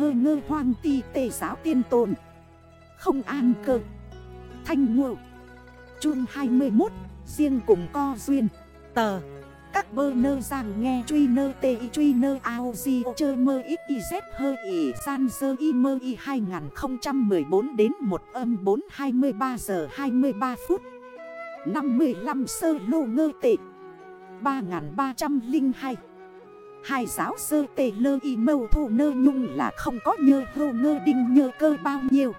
hơ ngơ hoang ti tề giáo tiên tồn. Không an cơ. Thanh ngộ. Trung 21 Riêng cùng co duyên. Tờ. Các bơ nơ giang nghe truy nơ tê y truy nơ ao di chơ mơ ít y z hơ y san dơ y mơ y 2014 đến 1 âm 4 23 giờ 23 phút. 55 sơ lô ngơ tệ. 3302 Hai giáo sơ tề lơ y mâu thô nơ nhung là không có nhơ hô ngơ đinh nhơ cơ bao nhiêu.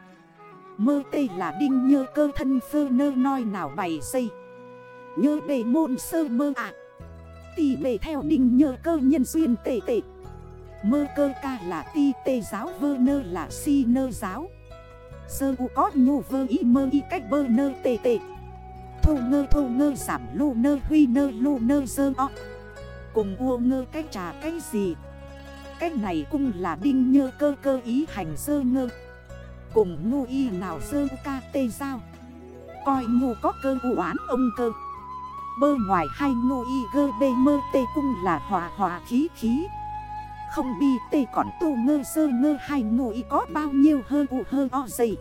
Mơ tê là đinh nhơ cơ thân phơ nơ nói nào bày xây. Nhơ bề môn sơ mơ ạ. À. Tì bề theo đinh nhơ cơ nhân duyên tệ tệ Mơ cơ ca là ti tê giáo vơ nơ là si nơ giáo. Sơ u có nhô vơ y mơ y cách bơ nơ tệ tệ Thô ngơ thô ngơ giảm lô nơ huy nơ lô nơ dơ o. Cùng ua ngơ cách trà cái gì. Cách này cũng là đinh nhơ cơ cơ ý hành sơ ngơ. Cùng ngu y nào sơ ca tê giao Coi ngu có cơ vụ án ông cơ. Bơ ngoài hai ngu y gơ bê mơ tê cung là hòa hòa khí khí. Không bi tê còn tu ngơ sơ ngơ hai ngu y có bao nhiêu hơ vụ hơ o dày.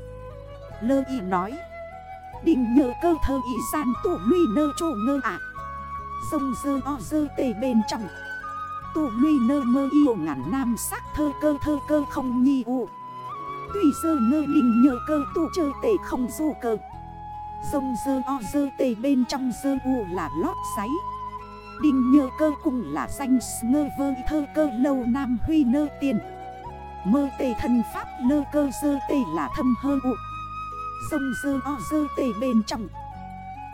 Lơ y nói, Đinh nhờ cơ thơ y san tụ luy nơ trô ngơ ạ à. Sông dơ o dơ tề bên trong. Tụ nguy nơ mơ yêu ngàn nam sắc thơ cơ thơ cơ không nhi u. Tùy dơ ngơ đình nhờ cơ tụ chơ tề không du cơ. Sông dơ o dơ tề bên trong dơ u là lót giấy Đình nhờ cơ cùng là danh ngơ vơ thơ cơ lâu nam huy nơ tiền. Mơ tề thân pháp lơ cơ dơ tề là thâm hơ u. Sông dơ o dơ tề bên trong.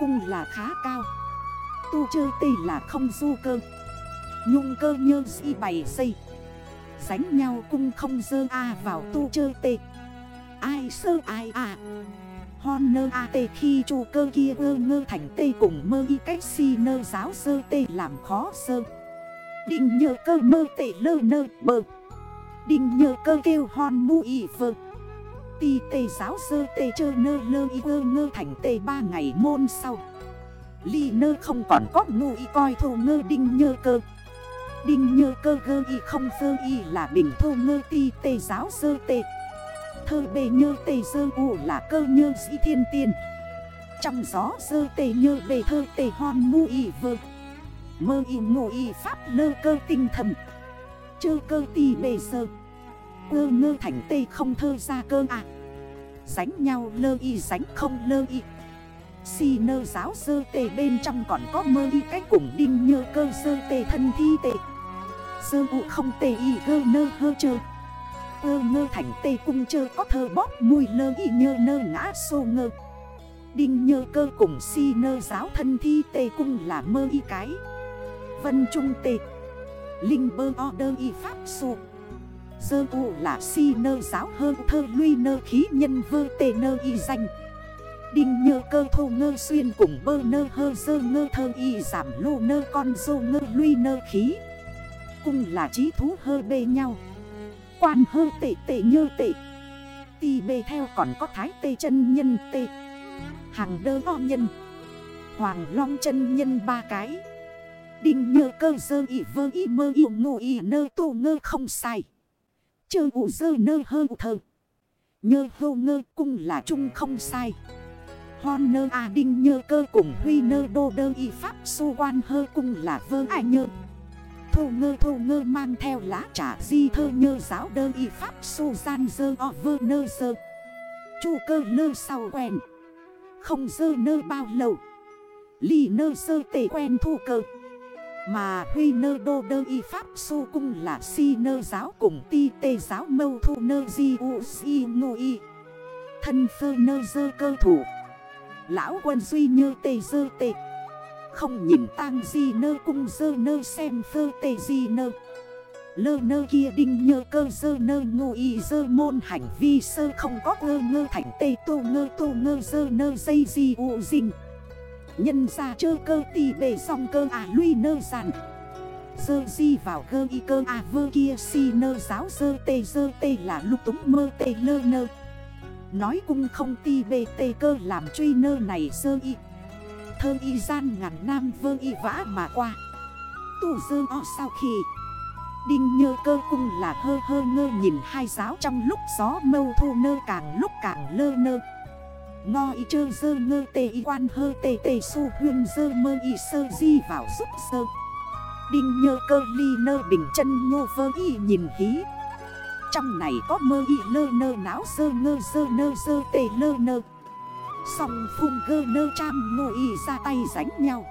Cung là khá cao. Tu chơ tê là không du cơ. Nhung cơ nhơ si bày xây. Sánh nhau cung không dơ a vào tu chơ tê. Ai sơ ai à. Hon nơ a tê khi chu cơ kia ơ ngơ thành tê cùng mơ y cách si nơ giáo sơ tê làm khó sơ. Định nhờ cơ mơ tê lơ nơ bờ Định nhờ cơ kêu hon mu y vơ. Ti tê giáo sơ tê chơ nơ lơ y ơ ngơ thành tê ba ngày môn sau. Ly nơ không còn có ngu y coi thô ngơ đinh nhơ cơ. Đinh nhơ cơ gơ y không sơ y là bình thô ngơ ti tê giáo sơ tê. Thơ bề nhơ tê sơ u là cơ nhơ dĩ thiên tiên. Trong gió sơ tê nhơ bề thơ tê hon mu y vơ. Mơ y ngộ y pháp lơ cơ tinh thần. Chơ cơ ti bề sơ. Ơ ngơ thành tê không thơ ra cơ à. Sánh nhau lơ y sánh không lơ y. Si nơ giáo sơ tê bên trong còn có mơ y cách cùng đinh nhơ cơ sơ tê thân thi tê Sơ u không tê y gơ nơ hơ chơ. Ơ ngơ thành tê cung chơ có thơ bóp mùi lơ y nhơ nơ ngã sô ngơ. Đinh nhơ cơ cùng si nơ giáo thân thi tê cung là mơ y cái. Vân trung tê Linh bơ o đơ y pháp sụ Sơ u là si nơ giáo hơ thơ luy nơ khí nhân vơ tê nơ y danh. Đinh nhơ cơ thô ngơ xuyên cùng bơ nơ hơ dơ ngơ thơ y giảm lô nơ con dô ngơ luy nơ khí. Cùng là trí thú hơ bê nhau. Quan hơ tệ tệ nhơ tệ. Tì bê theo còn có thái tê chân nhân tê. Hàng đơ o nhân. Hoàng long chân nhân ba cái. Đinh nhơ cơ dơ y vơ y mơ y ngô y nơ tô ngơ không sai. Chơ ụ dơ nơ hơ thơ. Nhơ hô ngơ cung là chung không sai. Hon nơ a đinh nhơ cơ cùng huy nơ đô đơ y pháp su quan hơ cung là vơ ai nhơ. Thô ngơ thô ngơ mang theo lá trả di thơ nhơ giáo đơ y pháp su gian dơ o vơ nơ dơ. Chu cơ nơ sau quen. Không dơ nơ bao lâu Ly nơ sơ tề quen thu cơ. Mà huy nơ đô đơ y pháp su cung là si nơ giáo cùng ti tê giáo mâu thu nơ di u si ngô y. Thân phơ nơ dơ cơ thủ. Lão quân duy nhơ tê dơ tê. Không nhìn tang di nơ cung dơ nơ xem phơ tê di nơ. Lơ nơ kia đinh nhơ cơ dơ nơ ngụ y dơ môn hành vi sơ không có ngơ ngơ thành tê tô ngơ tô ngơ dơ nơ dây di ụ dinh. Nhân ra chơ cơ tì bề song cơ à luy nơ giàn. Dơ di vào cơ y cơ à vơ kia si nơ giáo dơ tê dơ tê là lục túng mơ tê lơ nơ. Nói cung không ti bê tê cơ làm truy nơ này sơ y. Thơ y gian ngàn nam vơ y vã mà qua. Tù dơ o sau khi Đinh nhơ cơ cung là hơ hơ ngơ nhìn hai giáo trong lúc gió mâu thu nơ càng lúc càng lơ nơ. Ngo y chơ dơ ngơ tê y quan hơ tê tê su huyên dơ mơ y sơ di vào giúp sơ. Đinh nhơ cơ ly nơ bình chân nhô vơ y nhìn hí. Trong này có mơ y lơ nơ náo sơ ngơ sơ nơ sơ tê lơ nơ. Xong phun gơ nơ trăm ngô y ra tay ránh nhau.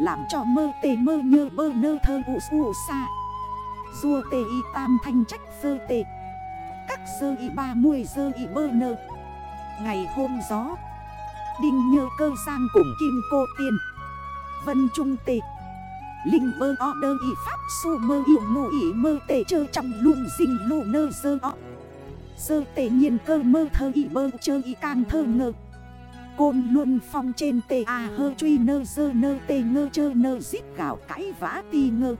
Làm cho mơ tê mơ nhơ bơ nơ thơ ụ su xa Dua tê y tam thanh trách sơ tê. Các sơ y ba muôi sơ y bơ nơ. Ngày hôm gió, Đinh nhơ cơ sang cùng kim cô tiên. Vân trung tê. Linh bơ o đơ y pháp su mơ yêu ngụ y mơ tê chơ trong luôn dinh lụ nơ dơ o. Sơ tê nhiên cơ mơ thơ y bơ chơ y càng thơ ngơ. Côn luôn phong trên tê a hơ truy nơ dơ nơ tê ngơ chơ nơ giết gạo cãi vã ti ngơ.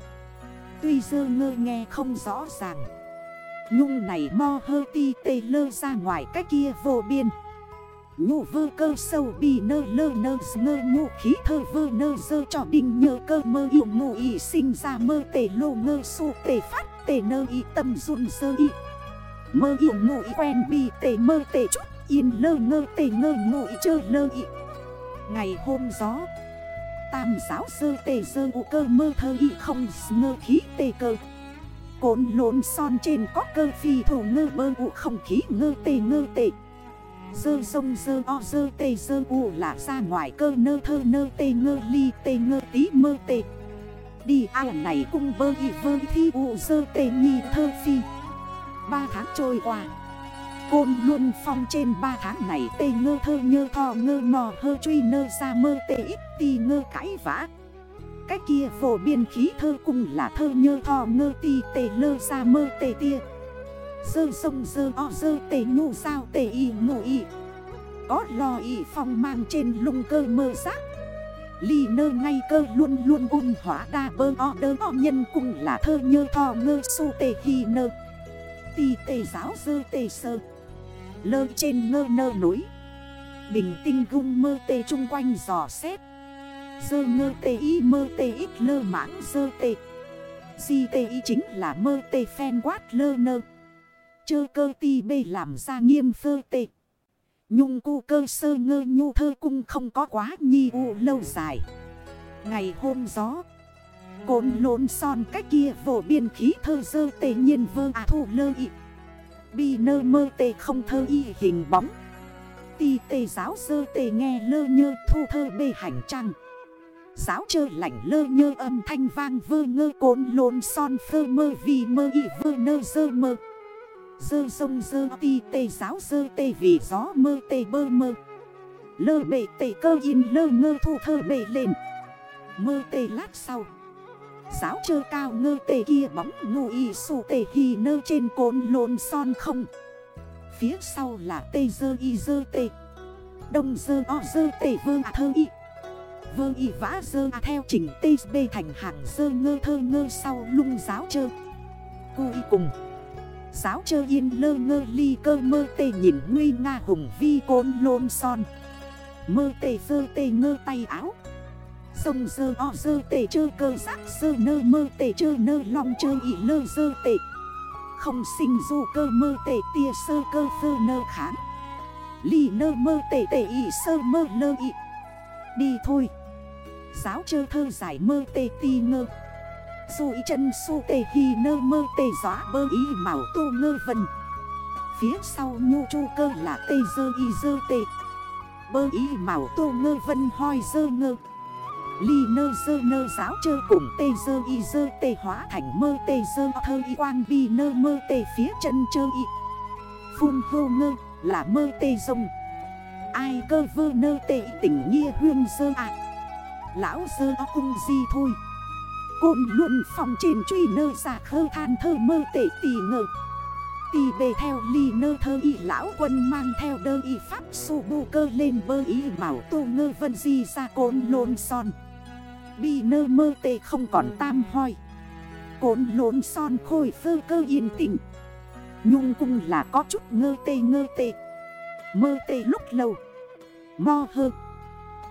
Tuy dơ ngơ nghe không rõ ràng. Nhung này mo hơ ti tê lơ ra ngoài cái kia vô biên nhu vơ cơ sâu bì nơ lơ nơ ngơ nhu khí thơ vơ nơ dơ cho đinh nhờ cơ mơ yêu ngụ ý sinh ra mơ tề lô ngơ su tề phát tề nơ ý tâm run sơ ý Mơ yêu ngụ ý quen bì tề mơ tề chút, yên lơ ngơ tề ngơ ngụ ý chơ lơ ý Ngày hôm gió, Tam giáo sơ tề sơ u cơ mơ thơ y không ngơ khí tề cơ. Cốn lộn son trên có cơ phi thủ ngơ bơ u không khí ngơ tề ngơ tề. Dơ sông dơ o dơ tê dơ u là ra ngoài cơ nơ thơ nơ tê ngơ ly tê ngơ tí mơ tê. Đi ao này cung vơ y vơ thi u dơ tê nhi thơ phi. Ba tháng trôi qua, Côn luôn phong trên ba tháng này tê ngơ thơ nhơ thò ngơ mò hơ truy nơ ra mơ tê ít ti ngơ cãi vã. Cái kia phổ biên khí thơ cùng là thơ nhơ thò ngơ ti tê lơ ra mơ tê tia. Dơ sông dơ o dơ tê nhu sao tê y ngộ y. Có lo y phong mang trên lung cơ mơ giác Ly nơ ngay cơ luôn luôn un hỏa đa bơ o đơ o nhân cùng là thơ nhơ thò ngơ su tê hi nơ. Tì tê giáo dơ tê sơ. Lơ trên ngơ nơ núi. Bình tinh gung mơ tê chung quanh giò xét Dơ ngơ tê y mơ tê ít lơ mãng dơ tê. Si tê y chính là mơ tê phen quát lơ nơ. Chơ cơ ti bê làm ra nghiêm phơ tê. Nhung cu cơ sơ ngơ nhu thơ cung không có quá nhi u lâu dài. Ngày hôm gió Côn lộn son cách kia vổ biên khí thơ dơ tê nhiên vơ à thu lơ ị. Bi nơ mơ tê không thơ y hình bóng. Ti tê giáo sơ tê nghe lơ nhơ thu thơ bê hành trăng Giáo chơ lạnh lơ nhơ âm thanh vang vơ ngơ côn lộn son phơ mơ vì mơ y vơ nơ dơ mơ. Dơ sông dơ ti tê giáo dơ tê vì gió mơ tê bơ mơ. Lơ bể tê cơ in lơ ngơ thu thơ bể lên. Mơ tê lát sau. Giáo chơ cao ngơ tê kia bóng ngụ y sù tê hì nơ trên cồn lộn son không. Phía sau là tê dơ y dơ tê. Đông dơ o dơ tê vơ à thơ y. Vơ y vã dơ à theo chỉnh tê bê thành hàng dơ ngơ thơ ngơ sau lung giáo chơ. Cô y cùng. Giáo chơ yên lơ ngơ ly cơ mơ tê nhìn nguy nga hùng vi côn lôn son. Mơ tê sơ tê ngơ tay áo. Sông sơ o sơ tê chơ cơ giác sơ nơ mơ tê chơ nơ long chơ ị lơ sơ tê. Không sinh du cơ mơ tê tia sơ cơ sơ nơ kháng. Ly nơ mơ tê tê ị sơ mơ nơ ị. Đi thôi. Giáo chơ thơ giải mơ tê ti ngơ. Rồi chân su tê hi nơ mơ tê gió bơ ý màu tô ngơ vần. Phía sau nhu chu cơ là tê dơ y dơ tê. Bơ ý màu tô ngơ vân hoi dơ ngơ. Ly nơ dơ nơ giáo chơ cùng tê dơ y dơ tê hóa thành mơ tê dơ thơ y quang bi nơ mơ tê phía chân chơ y. Phun hô ngơ là mơ tê rồng. Ai cơ vơ nơ tê tỉnh nghi huyên dơ ạ Lão dơ cung di thôi. Côn luận phòng trên truy nơ giả khơ than thơ mơ tệ tì ngờ. Tì bề theo ly nơ thơ y lão quân mang theo đơ y pháp su bu cơ lên bơ y màu tô ngơ vân di ra côn lôn son. Bi nơ mơ tê không còn tam hoi. Côn lôn son khôi phơ cơ yên tĩnh. Nhung cung là có chút ngơ tê ngơ tê. Mơ tê lúc lâu. Mo hơ.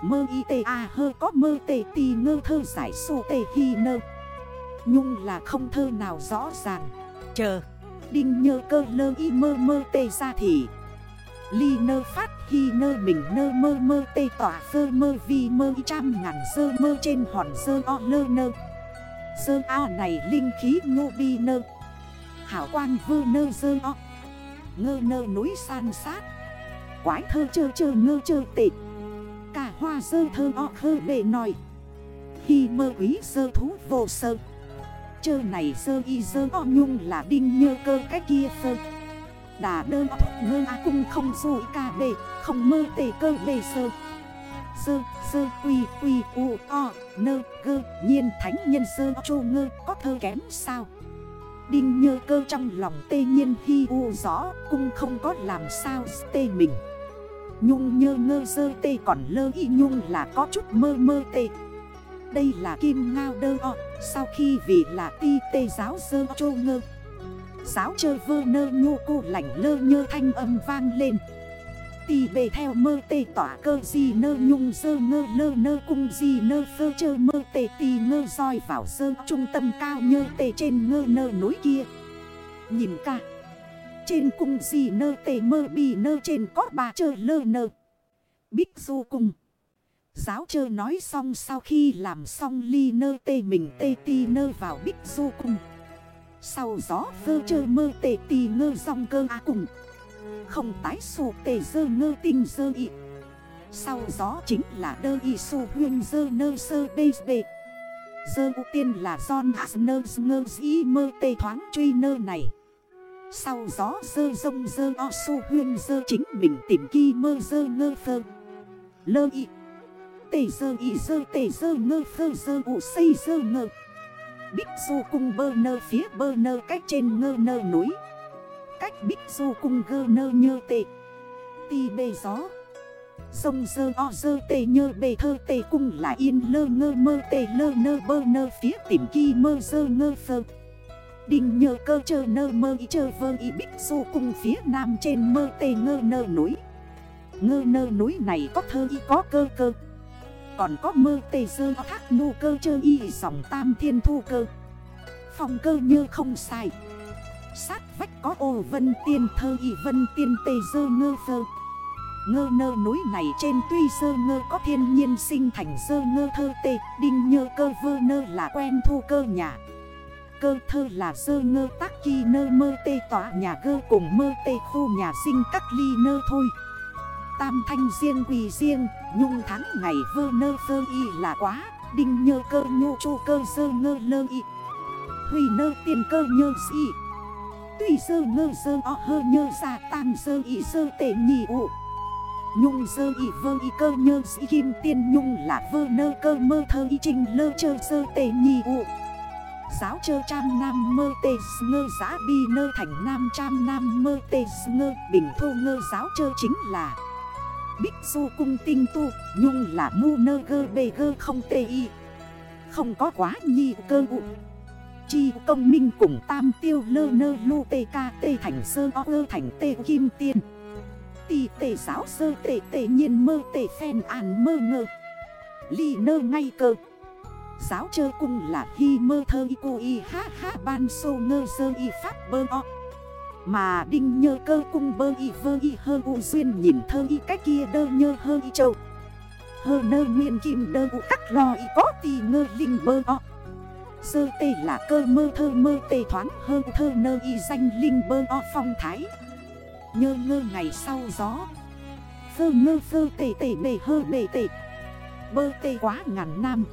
Mơ y tê a hơ có mơ tê tì ngơ thơ giải su tê hi nơ. Nhung là không thơ nào rõ ràng. Chờ. Đinh nhơ cơ lơ y mơ mơ tê ra thì. Ly nơ phát hi nơ mình nơ mơ mơ tê tỏa phơ mơ vi mơ y trăm ngàn sơ mơ trên hòn sơ o lơ nơ. Sơ o này linh khí ngô bi nơ. Hảo quang vơ nơ sơ o. Ngơ nơ núi san sát. Quái thơ chơ chơ ngơ chơ tệ. Cả hoa sơ thơ o khơ bề nòi. Khi mơ quý sơ thú vô sơ. Chơ này sơ y sơ o nhung là đinh nhơ cơ cái kia sơ Đà đơn thúc ngơ a cung không rồi ca bề Không mơ tề cơ bề sơ. Sơ sơ quy quy, u, o, nơ cơ nhiên thánh nhân sơ chô ngơ, có thơ kém sao? Đinh nhơ cơ trong lòng tê nhiên khi u rõ Cung không có làm sao tê mình. Nhung nhơ ngơ dơ tê còn lơ y nhung là có chút mơ mơ tê. Đây là kim ngao đơ o, Sau khi vì là ti tê giáo dơ chô ngơ. Giáo chơ vơ nơ nhô cô lạnh lơ nhơ thanh âm vang lên. Tì bề theo mơ tê tỏa cơ gì nơ nhung dơ ngơ lơ nơ cung gì nơ phơ chơ mơ tê tì ngơ roi vào sơ trung tâm cao nhơ tê trên ngơ nơ núi kia. Nhìn ca trên cung gì nơ tê mơ bì nơ trên có bà chơ lơ nơ. Bích du cung Giáo chơ nói xong sau khi làm xong ly nơ tê mình tê ti nơ vào bích du cung Sau gió vơ chơ mơ tê ti ngơ dòng cơ á cùng. Không tái sụ tê dơ ngơ tinh dơ ị. Sau gió chính là đơ y su huyên dơ nơ sơ bê bê. Dơ ưu tiên là John Asner ngơ dĩ mơ tê thoáng truy nơ này. Sau gió dơ rông dơ o su huyên dơ chính mình tìm kỳ mơ dơ ngơ phơ. Lơ y. Tề dơ y dơ tề dơ ngơ phơ dơ ụ xây dơ ngơ. Bích du cung bơ nơ phía bơ nơ cách trên ngơ nơ núi. Cách bích du cung gơ nơ nhơ tệ Ti bê gió. Sông dơ o dơ tê nhơ bê thơ tê cung là yên lơ ngơ mơ tê lơ nơ bơ nơ phía tìm kỳ mơ dơ ngơ phơ. Đình nhờ cơ chơ nơ mơ y chơ vơ y bích du cung phía nam trên mơ tê ngơ nơ núi. Ngơ nơ núi này có thơ y có cơ cơ. Còn có mơ tê dơ thác nô cơ chơ y dòng tam thiên thu cơ. Phòng cơ như không sai. Sát vách có ô vân tiên thơ y vân tiên tê dơ ngơ thơ Ngơ nơ núi này trên tuy sơ ngơ có thiên nhiên sinh thành sơ ngơ thơ tê. Đinh nhơ cơ vơ nơ là quen thu cơ nhà. Cơ thơ là dơ ngơ tác kỳ nơ mơ tê tỏa nhà gơ cùng mơ tê khu nhà sinh các ly nơ thôi. Tam thanh riêng quỳ riêng, nhung tháng ngày vơ nơ phơ y là quá, Đinh nhơ cơ nhô chô cơ dơ ngơ lơ y. Huy nơ tiền cơ nhơ si. Tuy sơ ngơ sơ o hơ nhơ ra tam sơ y sơ tệ nhị ụ Nhung sơ y vơ y cơ nhơ sĩ kim tiên nhung là vơ nơ cơ mơ thơ y trình lơ chơ sơ tệ nhị ụ Giáo chơ trăm nam mơ tê ngơ giã bi nơ thành nam trăm nam mơ tê ngơ. Bình thô ngơ giáo chơ chính là Bích du cung tinh tu, nhung là mu nơ gơ bê gơ không tê y. Không có quá nhi cơ ụ chi công minh cùng tam tiêu lơ nơ lu tê ca tê thành sơ o ơ thành tê kim tiên. Tì tê giáo sơ tê tê nhiên mơ tê phen an mơ ngơ. Ly nơ ngay cơ. Giáo chơ cung là hi mơ thơ y cô y ha ha ban sô ngơ sơ y pháp bơ o. Mà đinh nhơ cơ cung bơ y vơ y hơ u duyên nhìn thơ y cách kia đơ nhơ hơ y châu. Hơ nơ nguyên kim đơ u cắt lo y có tì ngơ linh bơ o. Sơ tê là cơ mơ thơ mơ tê thoáng hơn thơ nơ y danh linh bơ o phong thái. Nhơ ngơ ngày sau gió. Phơ ngơ phơ tê tê bề hơ bề tê. Bơ tê quá ngàn năm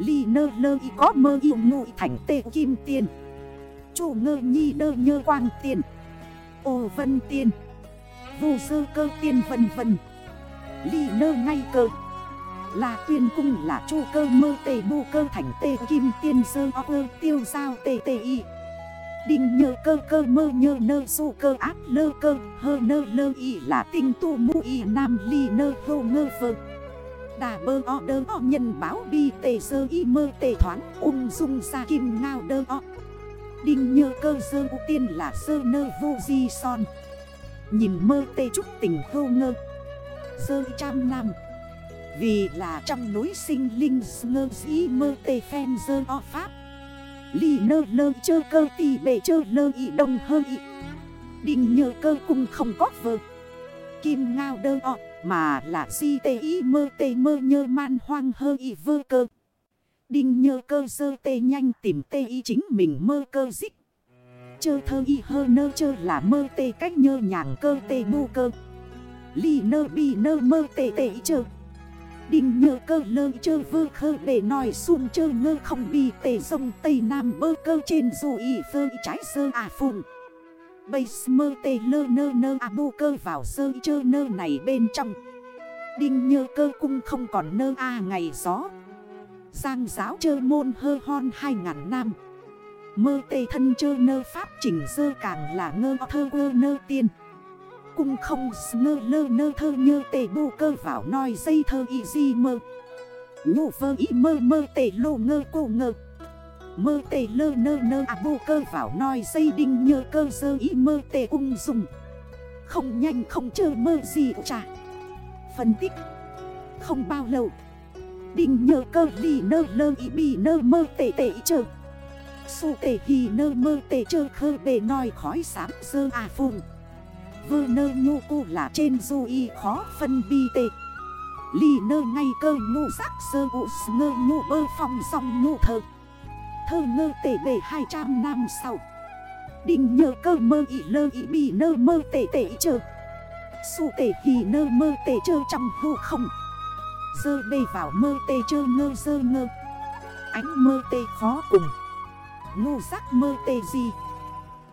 Ly nơ lơ y có mơ yêu ngụy thành tê kim tiền Chủ ngơ nhi đơ nhơ quang tiền Ô vân tiền Vô sơ cơ tiền vân vân. Ly nơ ngay cơ. Là tuyên cung là chu cơ mơ tề bu cơ thành tê kim tiên sơ o cơ tiêu giao tê tê y. Đinh nhơ cơ cơ mơ nhơ nơ su cơ áp lơ cơ. Hơ nơ lơ y là tinh tu mu y nam ly nơ vô ngơ vơ. Đà bơ o đơ o, nhân báo bi tề sơ y mơ tề thoáng, ung dung ra kim ngao đơ o. Đinh nhơ cơ sơ u tiên là sơ nơ vô di son. Nhìn mơ tê trúc tình hô ngơ. Sơ trăm năm. Vì là trong núi sinh linh ngơ dĩ mơ tê phen sơ o pháp. Ly nơ lơ chơ cơ tì bề chơ lơ y đông hơ y. Đinh nhơ cơ cung không có vợ. Kim ngao đơ ọ mà là si tê y mơ tê mơ nhơ man hoang hơ y vơ cơ. Đinh nhơ cơ sơ tê nhanh tìm tê y chính mình mơ cơ dích. Chơ thơ y hơ nơ chơ là mơ tê cách nhơ nhàng cơ tê bu cơ. Ly nơ bi nơ mơ tê tê y chơ. Đinh nhơ cơ lơ chơ vơ khơ để nòi xuân chơ ngơ không bi tê sông Tây Nam bơ cơ trên dù y vơ trái sơ à phùng. Bây mơ tê lơ nơ nơ à bu cơ vào sơ chơ nơ này bên trong. Đinh nhơ cơ cung không còn nơ a à ngày gió. Giang giáo chơ môn hơ hon hai ngàn năm. Mơ tê thân chơ nơ pháp chỉnh dơ càng là ngơ thơ quơ nơ tiên. Cung không ngơ lơ nơ thơ nhơ tê bu cơ vào nói dây thơ y di mơ. Nhụ vơ y mơ mơ tê lô ngơ cô ngơ. Mơ tê lơ nơ nơ. À vô cơ vào noi dây đinh nhơ cơ dơ y mơ tê ung dùng Không nhanh, không chơ mơ gì chả Phân tích. Không bao lâu. Đinh nhơ cơ ly nơ lơ y bì nơ mơ tê tê chờ Su tê hì nơ mơ tê chơ khơ bề noi khói sám sơ à phùng. Vơ nơ nhu cu là trên du y khó phân bi tê. Ly nơ ngay cơ nhu sắc sơ ụ ngơ nhu bơ phong song nhu thơ. Thơ ngơ tể bề 200 năm sau. Đinh nhơ cơ mơ ị lơ ị bì nơ mơ tể tể chơ. Su tể hì nơ mơ tể chơ trong hư không. Dơ bê vào mơ tê chơ ngơ dơ ngơ. Ánh mơ tê khó cùng. Ngu giác mơ tê gì?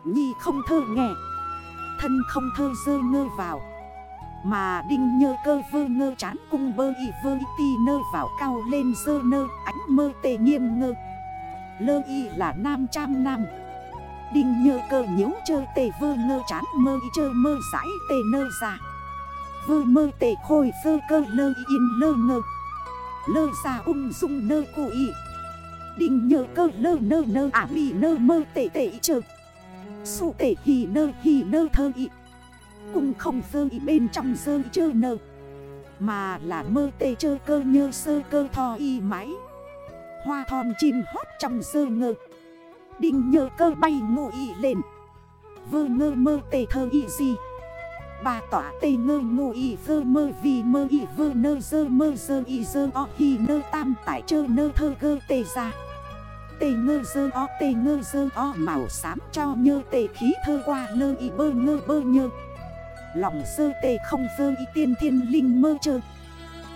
Nhi không thơ nghe. Thân không thơ dơ ngơ vào. Mà đinh nhơ cơ vơ ngơ chán cung bơ y vơ y ti nơ vào cao lên dơ nơ. Ánh mơ tê nghiêm ngơ. Lơ y là nam trăm nam. Đinh nhơ cơ nhếu chơ tề vơ ngơ chán mơ y chơ mơ giải tề nơ giả Vơ mơ tề khôi phơ cơ lơ y yên lơ ngơ. Lơ ra ung dung nơ cụ y. Đinh nhơ cơ lơ nơ nơ ả à mì nơ mơ tề tề chơ. Su tề hì nơ hì nơ thơ y. Cũng không sơ y bên trong sơ y chơ nơ. Mà là mơ tề chơ cơ nhơ sơ cơ thò y máy Hoa thòn chim hót trong sơ ngơ. Đinh nhờ cơ bay ngụ y lên. Vơ ngơ mơ tề thơ y gì Bà tỏa tê ngơ ngụ y vơ mơ vì mơ y vơ nơ dơ mơ dơ y dơ o hi nơ tam tải chơ nơ thơ gơ tê ra. Tê ngơ dơ o, tê ngơ dơ o, màu xám cho nhơ tê khí thơ qua lơ y bơ ngơ bơ nhơ. Lòng sơ tê không dơ y tiên thiên linh mơ chơ.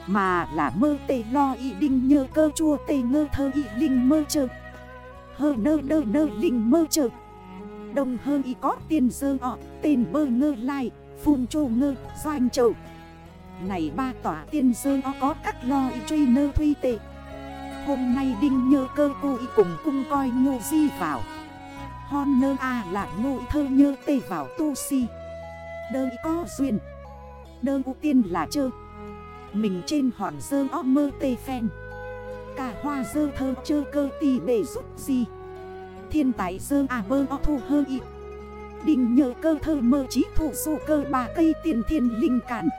Mà là mơ tê lo y đinh nhơ cơ chua tê ngơ thơ y linh mơ chơ. Hơ nơ nơ nơ linh mơ chơ. Đồng hơ y có tiền dơ ọ, tên bơ ngơ lai, Phun chô ngơ, doanh trầu Này ba tỏa tiên dơ ọ có các lo y truy nơ thuy tệ Hôm nay đinh nhơ cơ cô y cùng cung coi ngô di vào. Hon nơ a là ngô thơ nhơ tê vào tu si. Đơ y có duyên. Đơ ưu tiên là chơ. Mình trên hòn dơ o mơ tê phen. Cả hoa dơ thơ chơ cơ tì bể giúp gì. Thiên tài dơ à bơ o thu hơ y. Đình nhờ cơ thơ mơ trí thủ dụ cơ bà cây tiền thiên linh cản.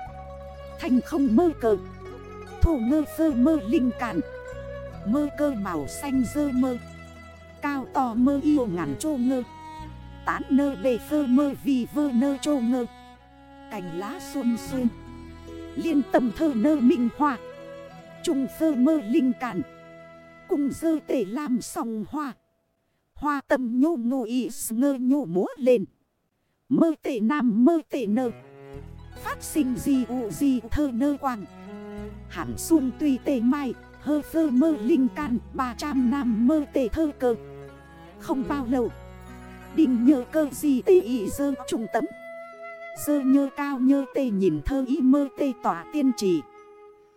Thành không mơ cờ. Thủ ngơ sơ mơ linh cản. Mơ cơ màu xanh dơ mơ. Cao to mơ yêu ngàn trô ngơ. Tán nơ bề phơ mơ vì vơ nơ trô ngơ. Cành lá xuân xuân. Liên tâm thơ nơ minh hoa. Trung sơ mơ linh cản. Cùng sơ tể làm sòng hoa. Hoa tâm nhô ngô y ngơ nhô múa lên. Mơ tể nam mơ tể nơ. Phát sinh gì ụ gì thơ nơ quang. Hẳn xuân tùy tề mai, Hơ sơ mơ linh can 300 năm mơ tề thơ cơ. Không bao lâu Đình nhờ cơ gì tê ý dơ trung tấm Dơ nhơ cao nhơ tê nhìn thơ ý mơ tê tỏa tiên trì.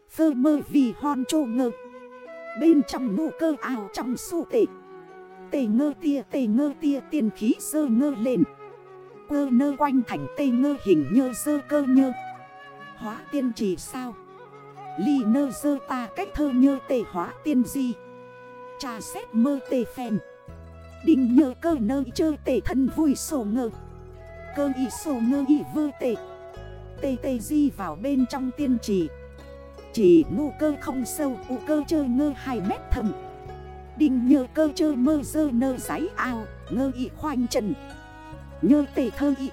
Phơ mơ vì hòn trô ngơ. Bên trong nụ cơ ảo trong su tệ Tê ngơ tia, tê ngơ tia, tiên khí sơ ngơ lên. Cơ nơ quanh thành tê ngơ hình nhơ sơ cơ nhơ. Hóa tiên trì sao? Ly nơ sơ ta cách thơ nhơ tê hóa tiên di. Cha xét mơ tê phèn. Đình nhơ cơ nơ chơ tê thân vui sổ ngơ. Cơ y sổ ngơ y vơ tệ Tê tê di vào bên trong tiên trì. Chỉ ngu cơ không sâu, u cơ chơi ngơ 2 mét thầm. Đinh nhơ cơ chơi mơ dơ nơ giấy ao, Ngơ y khoanh trần Nhơ tề thơ y.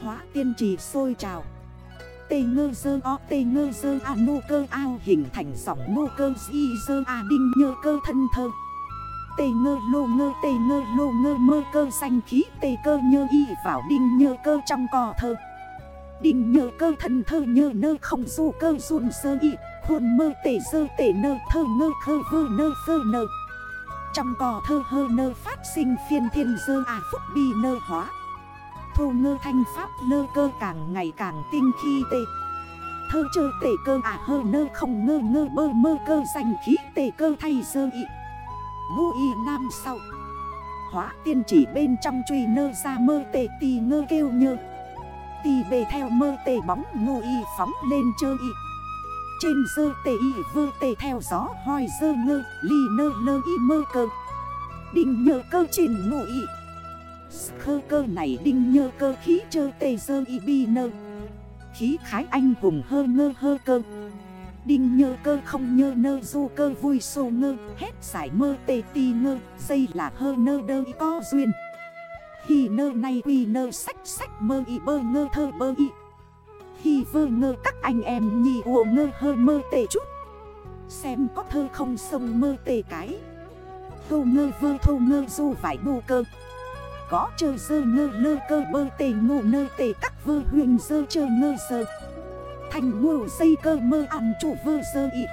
Hóa tiên trì sôi trào. Tê ngơ dơ o, tê ngơ dơ a nô cơ ao Hình thành sóng nô cơ di dơ a, đinh nhơ cơ thân thơ. Tê ngơ lô ngơ, tê ngơ lô ngơ, mơ cơ xanh khí, Tê cơ nhơ y vào đinh nhơ cơ trong cò thơ. Đinh nhơ cơ thần thơ nhơ nơ không du cơ run sơ y, Khuôn mơ tê sơ tê nơ, thơ ngơ khơ vơ nơ sơ nơ. Trong cò thơ hơ nơ phát sinh phiên thiên dơ à phúc bi nơ hóa. Thô ngơ thanh pháp lơ cơ càng ngày càng tinh khi tê. Thơ chơ tê cơ à hơ nơ không ngơ ngơ bơ, mơ cơ xanh khí tê cơ thay sơ y ngu y nam sau. Hóa tiên chỉ bên trong truy nơ ra mơ tê tì ngơ kêu nhơ. Tì bề theo mơ tê bóng ngu y phóng lên chơ y. Trên dơ tê y vơ tê theo gió hoi dơ ngơ Ly nơ lơ y mơ cơ. Đinh nhơ cơ trên ngu y. Khơ cơ này đinh nhơ cơ khí chơ tê dơ y bi nơ. Khí khái anh hùng hơ ngơ hơ cơ. Đinh nhơ cơ không nhơ nơ, du cơ vui sô ngơ. Hết giải mơ tê ti ngơ, Dây là hơ nơ đơ có duyên. Khi nơ nay quy nơ, sách sách mơ y bơ ngơ thơ bơ y. Hi vơ ngơ, các anh em nhì ồ ngơ hơ mơ tề chút. Xem có thơ không sông mơ tề cái. Thô ngơ vơ thô ngơ, du vải bù cơ. Có chơ dơ ngơ, lơ cơ bơ tê ngộ nơ tê, các vơ huyền dơ chơ ngơ sơ Thành mưu dây cơ mơ ăn chủ vơ sơ ịt